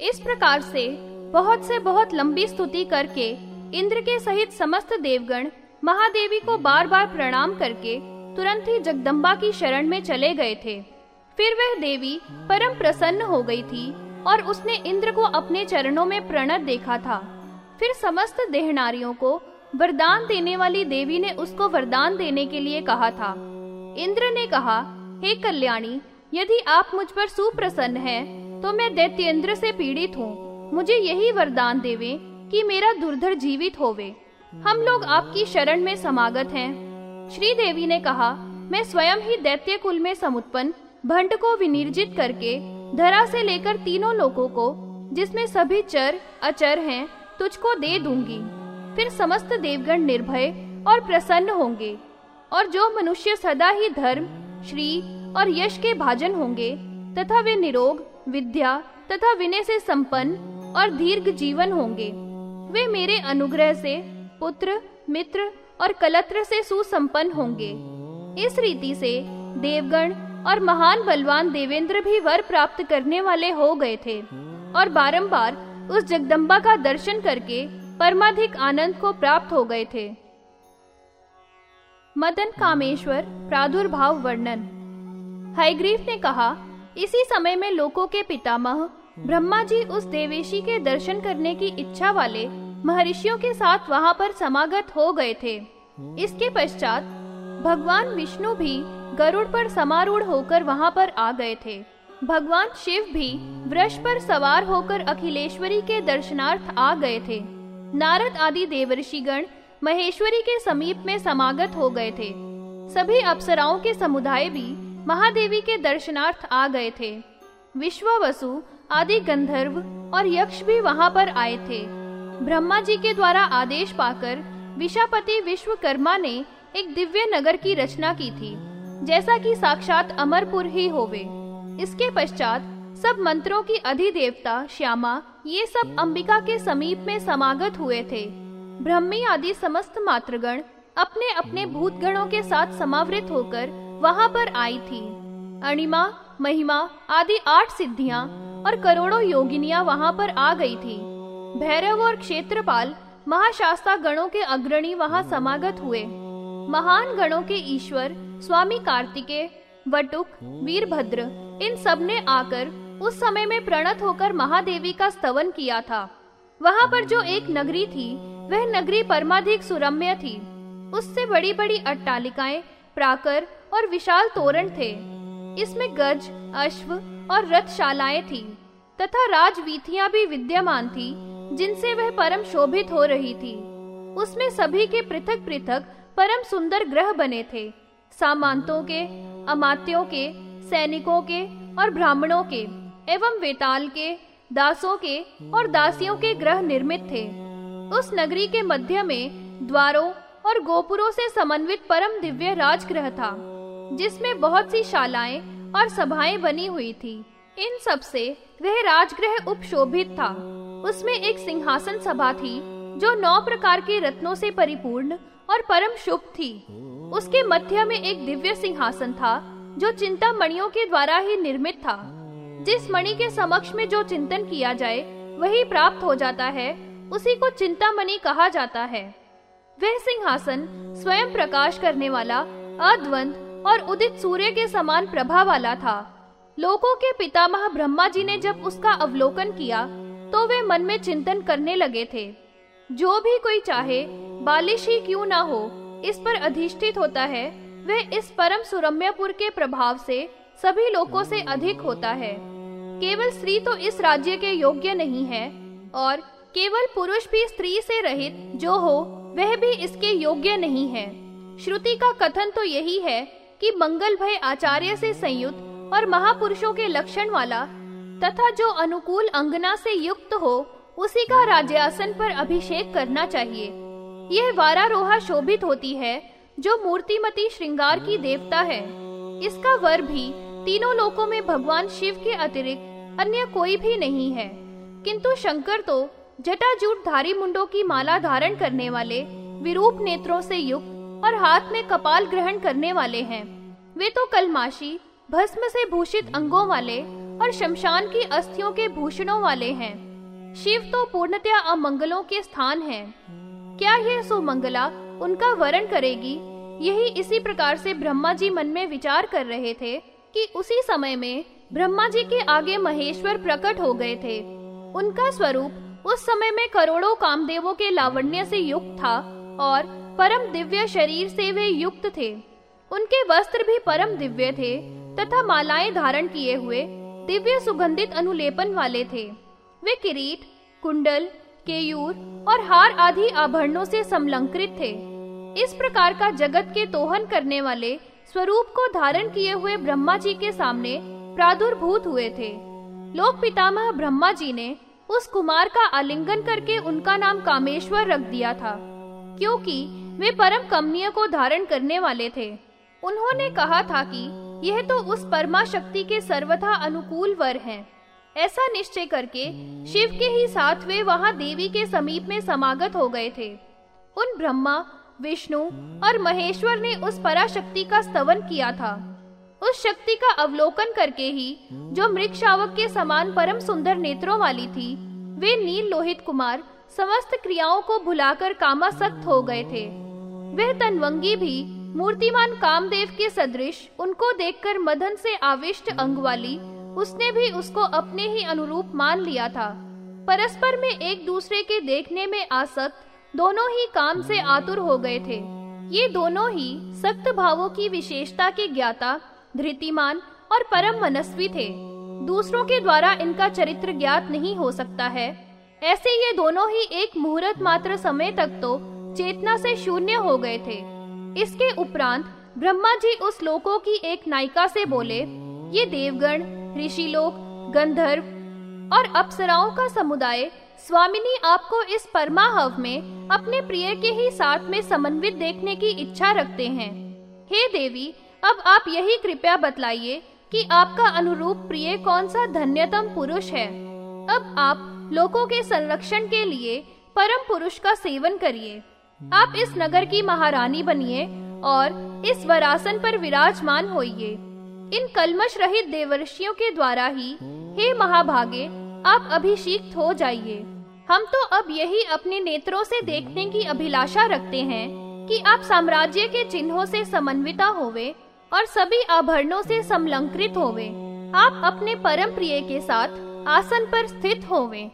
इस प्रकार से बहुत से बहुत लंबी स्तुति करके इंद्र के सहित समस्त देवगण महादेवी को बार बार प्रणाम करके तुरंत ही जगदम्बा की शरण में चले गए थे। फिर वह देवी परम प्रसन्न हो गई थी और उसने इंद्र को अपने चरणों में प्रणत देखा था। फिर समस्त देहनारियों को वरदान देने वाली देवी ने उसको वरदान देने के लिए कहा था। इंद्र ने कहा हे hey कल्याणी यदि आप मुझ पर सुप्रसन्न हैं, तो मैं दैत्येंद्र से पीड़ित हूँ। मुझे यही वरदान देवे कि मेरा दुर्धर जीवित होवे। हम लोग आपकी शरण में समागत हैं। श्री देवी ने कहा, मैं स्वयं ही दैत्य कुल में समुत्पन्न, भंड को विनिर्जित करके, धरा से लेकर तीनों लोगों को, जिसमें सभी चर, अचर हैं, तुझको दे दूँगी। फिर समस्त देवगण निर्भय और प्रसन्न होंगे। और जो मनुष्य सदा ही धर्म, श्री और यश के भाजन होंगे तथा वे निरोग, विद्या तथा विनय से संपन्न और दीर्घ जीवन होंगे। वे मेरे अनुग्रह से, पुत्र, मित्र और कलत्र से सुसंपन्न होंगे। इस रीति से देवगण और महान बलवान देवेंद्र भी वर प्राप्त करने वाले हो गए थे और बारंबार उस जगदम्बा का दर्शन करके परमाधिक आनंद को प्राप्त हो गए थे। मदन कामेश्वर प्रादुर्भाव वर्णन। हाइग्रीव ने कहा इसी समय में लोकों के पितामह ब्रह्मा जी उस देवेशी के दर्शन करने की इच्छा वाले महर्षियों के साथ वहाँ पर समागत हो गए थे। इसके पश्चात भगवान विष्णु भी गरुड़ पर समारूढ़ होकर वहाँ पर आ गए थे। भगवान शिव भी वृक्ष पर सवार होकर अखिलेश्वरी के दर्शनार्थ आ गए थे। नारद आदि देवर्षिगण महेश्वरी के समीप में समागत हो गए थे। सभी अप्सराओं के समुदाय भी महादेवी के दर्शनार्थ आ गए थे। विश्व वसु आदि गंधर्व और यक्ष भी वहाँ पर आए थे। ब्रह्मा जी के द्वारा आदेश पाकर विशापति विश्वकर्मा ने एक दिव्य नगर की रचना की थी, जैसा कि साक्षात अमरपुर ही होवे। इसके पश्चात सब मंत्रों की अधिदेवता, श्यामा, ये सब अंबिका के समीप में समागत हुए थे। ब्रह्मी आदि समस्त मात्रगण अपने अपने भूतगणों के साथ समावृत होकर वहाँ पर आई थी। अणिमा, महिमा आदि आठ सिद्धियाँ और करोड़ों योगिनियाँ वहाँ पर आ गई थी। भैरव और क्षेत्रपाल महाशास्ता गणों के अग्रणी वहाँ समागत हुए। महान गणों के ईश्वर, स्वामी कार्तिकेय, वटुक, वीरभद्र, इन सबने आकर उस समय में प्रणत होकर महादेवी का स्तवन किया था। वहाँ पर जो एक नगरी थी, वह नगरी परमाधिक सुरम्य थी। उससे बड़ी बड़ी अट्टालिकाएँ, प्राकर और विशाल तोरण थे। इसमें गज, अश्व और रथशालाएँ थी, तथा राजवीथियाँ भी विद्यमान थी, जिनसे वह परम शोभित हो रही थी। उसमें सभी के पृथक पृथक परम सुंदर ग्रह बने थे, सामांतों के, अमात्यों के, सैनिकों के और ब्राह्मणों के, एवं वेताल के, दासों के और दासियों के ग्रह निर्मित थे। उस नगरी के मध्य में द्वारों और गोपुरों से समन्वित परम दिव्य राजगृह था। जिसमें बहुत सी शालाएँ और सभाएँ बनी हुई थी। इन सबसे वह राजगृह उपशोभित था। उसमें एक सिंहासन सभा थी, जो नौ प्रकार के रत्नों से परिपूर्ण और परम शुभ थी। उसके मध्य में एक दिव्य सिंहासन था, जो चिंता मणियों के द्वारा ही निर्मित था। जिस मणि के समक्ष में जो चिंतन किया जाए, वही प्राप्त हो जाता है, उसी को चिंता मणि कहा जाता है। वह सिंहासन स्वयं प्रकाश करने वाला अद्वंद और उदित सूर्य के समान प्रभा वाला था। लोकों के पितामह ब्रह्मा जी ने जब उसका अवलोकन किया तो वे मन में चिंतन करने लगे थे। जो भी कोई चाहे, बालिश ही क्यों ना हो, इस पर अधिष्ठित होता है वह इस परम सुरम्यपुर के प्रभाव से सभी लोगों से अधिक होता है। केवल स्त्री तो इस राज्य के योग्य नहीं है, और केवल पुरुष भी स्त्री से रहित जो हो, वह भी इसके योग्य नहीं है। श्रुति का कथन तो यही है कि मंगल भय आचार्य से संयुक्त और महापुरुषों के लक्षण वाला तथा जो अनुकूल अंगना से युक्त हो, उसी का राज्यासन पर अभिषेक करना चाहिए। यह वारारोहा शोभित होती है, जो मूर्तिमती श्रृंगार की देवता है। इसका वर भी तीनों लोकों में भगवान शिव के अतिरिक्त अन्य कोई भी नहीं है। किंतु शंकर तो जटाजूट धारी मुंडों की माला धारण करने वाले विरूप नेत्रों से युक्त और हाथ में कपाल ग्रहण करने वाले हैं। वे तो कलमाशी, भस्म से भूषित अंगों वाले और शमशान की अस्थियों के भूषणों वाले हैं। शिव तो पूर्णतया अमंगलों के स्थान हैं। क्या यह सुमंगला उनका वरण करेगी? यही इसी प्रकार से ब्रह्मा जी मन में विचार कर रहे थे कि उसी समय में ब्रह्मा जी के आगे महेश्वर प्रकट हो गए थे। उनका स्वरूप उस समय में करोड़ों कामदेवों के लावण्य से युक्त था और परम दिव्य शरीर से वे युक्त थे। उनके वस्त्र भी परम दिव्य थे, तथा मालाएँ धारण किए हुए दिव्य सुगंधित अनुलेपन वाले थे। वे किरीट, कुंडल, केयूर और हार आदि आभरणों से समलंकृत थे। इस प्रकार का जगत के तोहन करने वाले स्वरूप को धारण किए हुए ब्रह्मा जी के सामने प्रादुर्भूत हुए थे। लोक पितामह ब्रह्मा जी ने उस कुमार का आलिंगन करके उनका नाम कामेश्वर रख दिया था, क्योंकि वे परम कमनीय को धारण करने वाले थे। उन्होंने कहा था कि यह तो उस परमा शक्ति के सर्वथा अनुकूल वर हैं। ऐसा निश्चय करके शिव के ही साथ वे वहाँ देवी के समीप में समागत हो गए थे। उन ब्रह्मा, विष्णु और महेश्वर ने उस पराशक्ति का स्तवन किया था। उस शक्ति का अवलोकन करके ही जो मृग शावक के समान परम सुंदर नेत्रों वाली थी, वे नील लोहित कुमार समस्त क्रियाओं को भुलाकर कामासक्त हो गए थे। वह तनवंगी भी मूर्तिमान कामदेव के सदृश, उनको देखकर मदन से आविष्ट अंग वाली, उसने भी उसको अपने ही अनुरूप मान लिया था। परस्पर में एक दूसरे के देखने में आसक्त, दोनों ही काम से आतुर हो गए थे। ये दोनों ही सख्त भावों की विशेषता के ज्ञाता, धृतिमान और परम मनस्वी थे। दूसरों के द्वारा इनका चरित्र ज्ञात नहीं हो सकता है। ऐसे ये दोनों ही एक मुहूर्त मात्र समय तक तो चेतना से शून्य हो गए थे। इसके उपरांत ब्रह्मा जी उस लोकों की एक नायिका से बोले, ये देवगण ऋषि लोक गंधर्व और अप्सराओं का समुदाय स्वामिनी आपको इस परमाहव में अपने प्रिय के ही साथ में समन्वित देखने की इच्छा रखते हैं। हे देवी, अब आप यही कृपया बतलाइए कि आपका अनुरूप प्रिय कौन सा धन्यतम पुरुष है। अब आप लोगों के संरक्षण के लिए परम पुरुष का सेवन करिए। आप इस नगर की महारानी बनिए और इस वरासन पर विराजमान होइए। इन कलमश रहित देवर्षियों के द्वारा ही हे महाभागे, आप अभिषिक्त हो जाइए। हम तो अब यही अपने नेत्रों से देखने की अभिलाषा रखते हैं कि आप साम्राज्य के चिन्हों से समन्विता होवे और सभी आभरणों से समलंकृत होवे। आप अपने परम प्रिय के साथ आसन पर स्थित होवे।